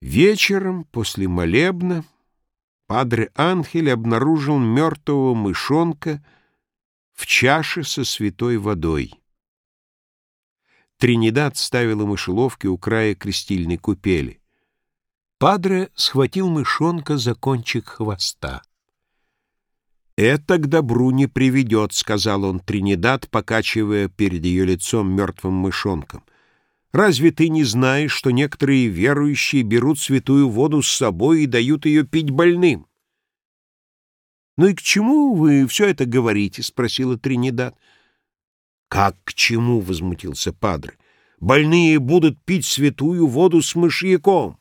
Вечером, после молебна, Падре Анхель обнаружил мертвого мышонка в чаше со святой водой. Тринидад ставила мышеловки у края крестильной купели. Падре схватил мышонка за кончик хвоста. «Это к добру не приведет», — сказал он Тринидад, покачивая перед ее лицом мертвым мышонком. «Разве ты не знаешь, что некоторые верующие берут святую воду с собой и дают ее пить больным?» «Ну и к чему вы все это говорите?» — спросила Тринидад. «Как к чему?» — возмутился Падре. «Больные будут пить святую воду с мышьяком.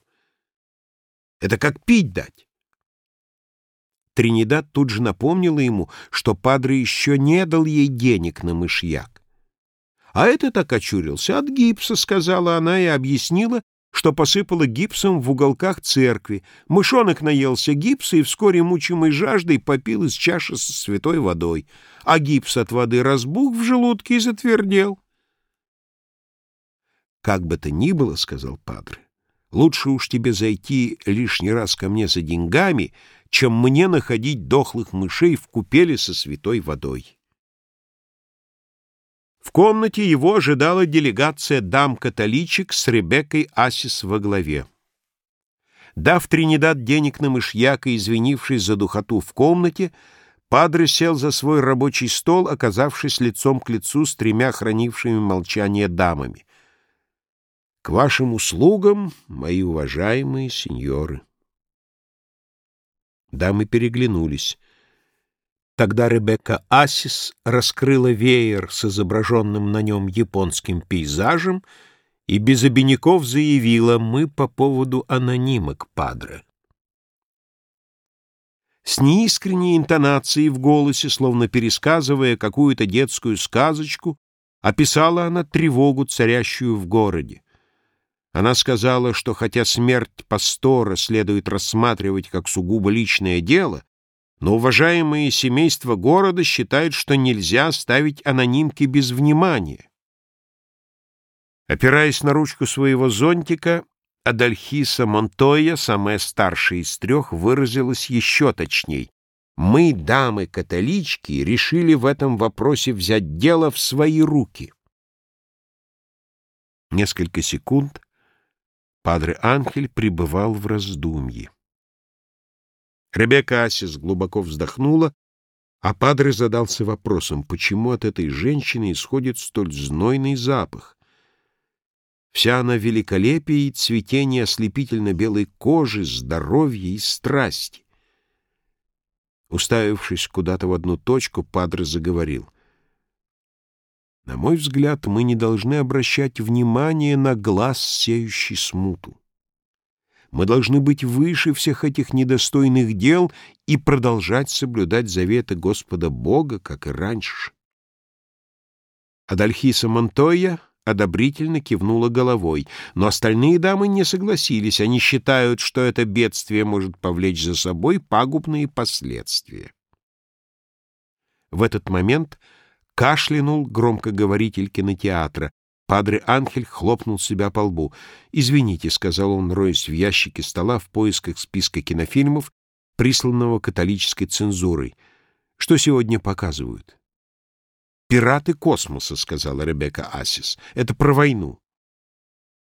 Это как пить дать». Тринидад тут же напомнила ему, что Падре еще не дал ей денег на мышьяк. «А это так очурился от гипса», — сказала она и объяснила, что посыпала гипсом в уголках церкви. Мышонок наелся гипса и вскоре, мучимой жаждой, попил из чаши со святой водой, а гипс от воды разбух в желудке и затвердел. «Как бы то ни было, — сказал Падре, — лучше уж тебе зайти лишний раз ко мне за деньгами, — чем мне находить дохлых мышей в купели со святой водой. Комнате его ожидала делегация дам-католичек с Ребеккой Асис во главе. Дав Тринидад денег на мышьяк и извинившись за духоту в комнате, Падре сел за свой рабочий стол, оказавшись лицом к лицу с тремя хранившими молчание дамами. «К вашим услугам, мои уважаемые сеньоры!» Дамы переглянулись. Тогда Ребекка Асис раскрыла веер с изображенным на нем японским пейзажем и без обиняков заявила «Мы по поводу анонимок, падре». С неискренней интонацией в голосе, словно пересказывая какую-то детскую сказочку, описала она тревогу, царящую в городе. Она сказала, что хотя смерть пастора следует рассматривать как сугубо личное дело, но уважаемые семейства города считают, что нельзя ставить анонимки без внимания. Опираясь на ручку своего зонтика, Адальхиса Монтойя, самая старшая из трех, выразилась еще точней. «Мы, дамы-католички, решили в этом вопросе взять дело в свои руки». Несколько секунд Падре Анхель пребывал в раздумье. Ребекка Асис глубоко вздохнула, а Падре задался вопросом, почему от этой женщины исходит столь знойный запах. Вся она великолепие и цветение ослепительно-белой кожи, здоровья и страсти. Уставившись куда-то в одну точку, Падре заговорил. На мой взгляд, мы не должны обращать внимание на глаз, сеющий смуту. Мы должны быть выше всех этих недостойных дел и продолжать соблюдать заветы Господа Бога, как и раньше. Адальхиса Монтойя одобрительно кивнула головой, но остальные дамы не согласились, они считают, что это бедствие может повлечь за собой пагубные последствия. В этот момент Кашлянул громкоговоритель кинотеатра. Падре Анхель хлопнул себя по лбу. «Извините», — сказал он, роясь в ящике стола в поисках списка кинофильмов, присланного католической цензурой. «Что сегодня показывают?» «Пираты космоса», — сказала Ребекка Асис. «Это про войну».